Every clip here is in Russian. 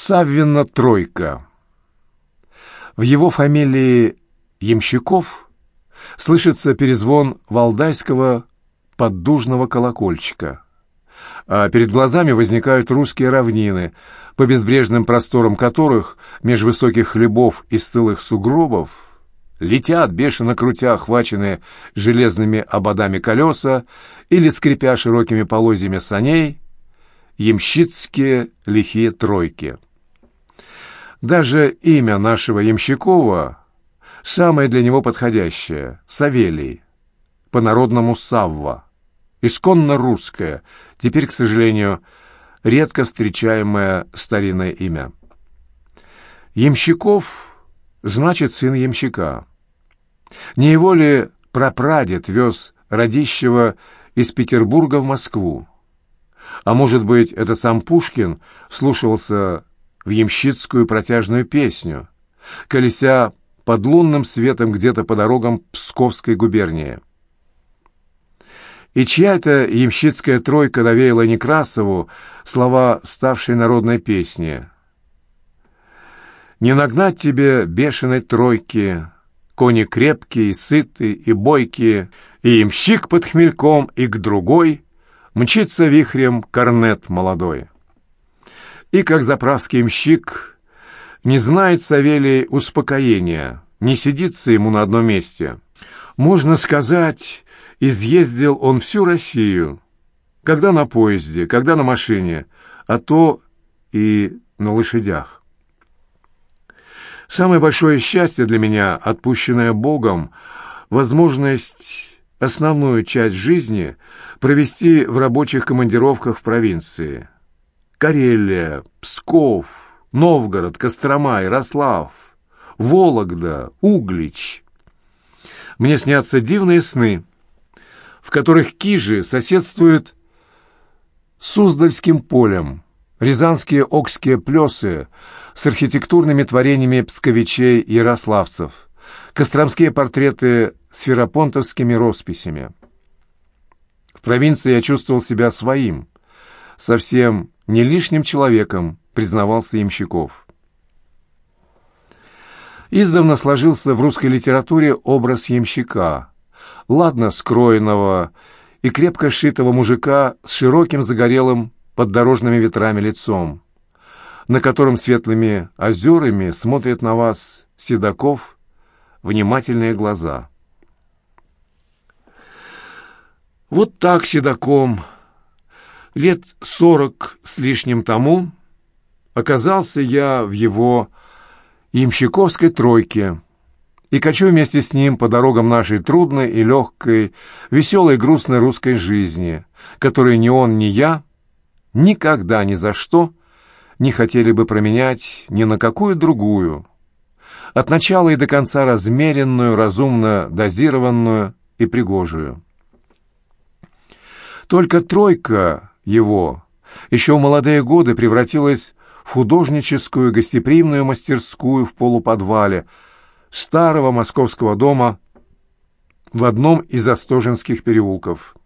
Саввина Тройка. В его фамилии Ямщиков слышится перезвон валдайского поддужного колокольчика, а перед глазами возникают русские равнины, по безбрежным просторам которых, меж высоких хлебов и стылых сугробов, летят, бешено крутя охваченные железными ободами колеса или скрипя широкими полозьями саней, ямщицкие лихие тройки. Даже имя нашего Ямщикова самое для него подходящее — Савелий, по-народному Савва, исконно русское, теперь, к сожалению, редко встречаемое старинное имя. Ямщиков значит сын ямщика. Не его ли прапрадед вез Радищева из Петербурга в Москву? А может быть, это сам Пушкин слушался в ямщицкую протяжную песню, колеся под лунным светом где-то по дорогам Псковской губернии. И чья-то ямщицкая тройка навеяла Некрасову слова ставшей народной песни. «Не нагнать тебе бешеной тройки, кони крепкие, сытые и бойкие, и ямщик под хмельком, и к другой мчится вихрем корнет молодой» и, как заправский мщик, не знает Савелий успокоения, не сидится ему на одном месте. Можно сказать, изъездил он всю Россию, когда на поезде, когда на машине, а то и на лошадях. Самое большое счастье для меня, отпущенное Богом, возможность основную часть жизни провести в рабочих командировках в провинции – Карелия, Псков, Новгород, Кострома, Ярослав, Вологда, Углич. Мне снятся дивные сны, в которых Кижи соседствуют с Суздальским полем, рязанские окские плесы с архитектурными творениями псковичей ярославцев, костромские портреты с ферапонтовскими росписями. В провинции я чувствовал себя своим, совсем не лишним человеком, признавался Ямщиков. Издавна сложился в русской литературе образ ямщика, ладно скроенного и крепко сшитого мужика с широким загорелым под дорожными ветрами лицом, на котором светлыми озерами смотрят на вас седаков внимательные глаза. Вот так седаком лет сорок с лишним тому оказался я в его ямщиковской тройке и качу вместе с ним по дорогам нашей трудной и легкой, веселой и грустной русской жизни, которую ни он, ни я никогда ни за что не хотели бы променять ни на какую другую, от начала и до конца размеренную, разумно дозированную и пригожую. Только тройка его еще в молодые годы превратилась в художническую гостеприимную мастерскую в полуподвале старого московского дома в одном из Остоженских переулков.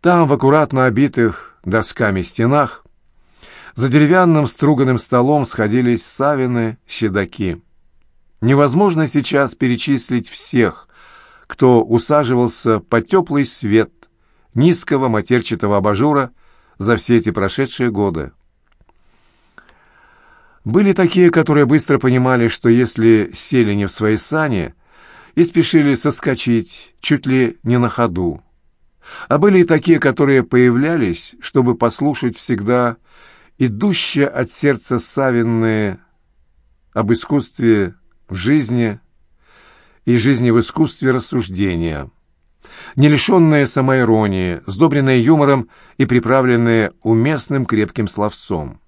Там, в аккуратно обитых досками стенах, за деревянным струганным столом сходились савины, седаки. Невозможно сейчас перечислить всех, кто усаживался под теплый свет низкого матерчатого абажура за все эти прошедшие годы. Были такие, которые быстро понимали, что если сели не в свои сани и спешили соскочить чуть ли не на ходу. А были и такие, которые появлялись, чтобы послушать всегда идущие от сердца Савинные об искусстве в жизни и жизни в искусстве рассуждения не лишенные самоиронии, сдобренные юмором и приправленные уместным крепким словцом.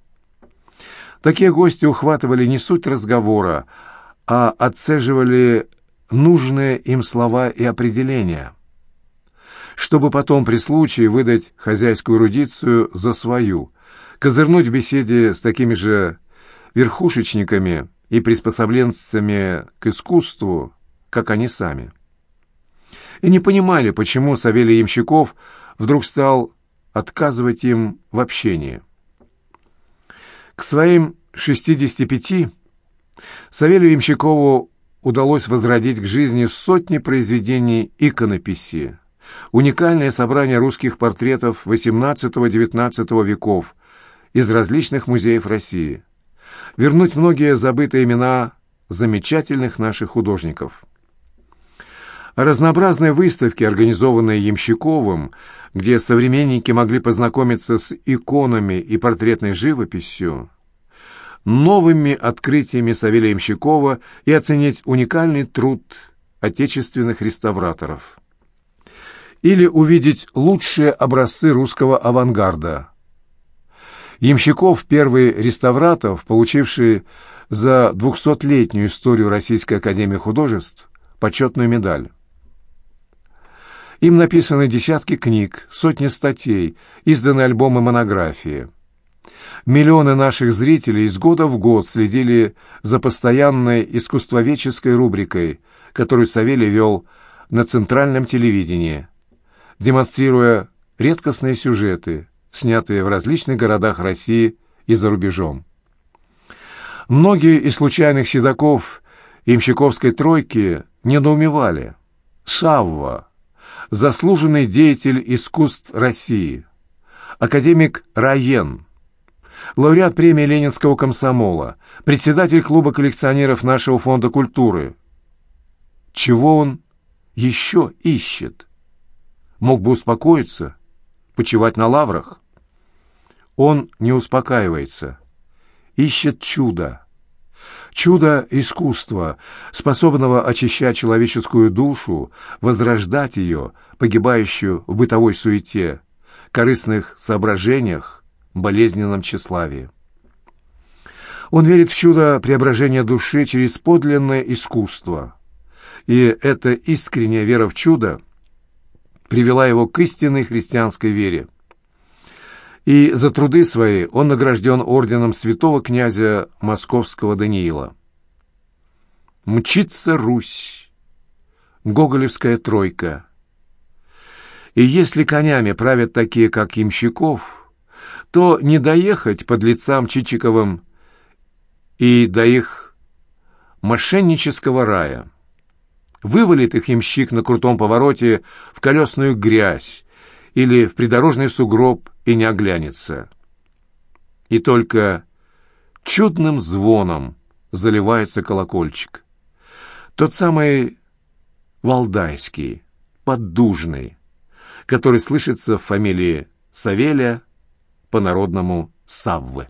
Такие гости ухватывали не суть разговора, а отцеживали нужные им слова и определения, чтобы потом при случае выдать хозяйскую эрудицию за свою, козырнуть в беседе с такими же верхушечниками и приспособленцами к искусству, как они сами и не понимали, почему Савелий Ямщиков вдруг стал отказывать им в общении. К своим 65 Савелию Ямщикову удалось возродить к жизни сотни произведений иконописи, уникальное собрание русских портретов XVIII-XIX веков из различных музеев России, вернуть многие забытые имена замечательных наших художников. Разнообразные выставки, организованные Ямщиковым, где современники могли познакомиться с иконами и портретной живописью, новыми открытиями Савелия Ямщикова и оценить уникальный труд отечественных реставраторов. Или увидеть лучшие образцы русского авангарда. Ямщиков – первый реставратор, получивший за двухсотлетнюю историю Российской Академии Художеств почетную медаль. Им написаны десятки книг, сотни статей, изданы альбомы монографии. Миллионы наших зрителей из года в год следили за постоянной искусствоведческой рубрикой, которую Савелий вел на центральном телевидении, демонстрируя редкостные сюжеты, снятые в различных городах России и за рубежом. Многие из случайных седаков имщиковской тройки недоумевали. Савва, заслуженный деятель искусств России, академик Раен, лауреат премии Ленинского комсомола, председатель клуба коллекционеров нашего фонда культуры. Чего он еще ищет? Мог бы успокоиться, почивать на лаврах. Он не успокаивается ищет чудо. Чудо искусства, способного очищать человеческую душу, возрождать ее, погибающую в бытовой суете, корыстных соображениях, болезненном тщеславии. Он верит в чудо преображения души через подлинное искусство. И эта искренняя вера в чудо привела его к истинной христианской вере и за труды свои он награжден орденом святого князя московского Даниила. Мчится Русь, Гоголевская тройка. И если конями правят такие, как Ямщиков, то не доехать под лицам Чичиковым и до их мошеннического рая. Вывалит их ямщик на крутом повороте в колесную грязь, или в придорожный сугроб и не оглянется. И только чудным звоном заливается колокольчик. Тот самый валдайский, поддужный, который слышится в фамилии Савелия, по-народному Саввы.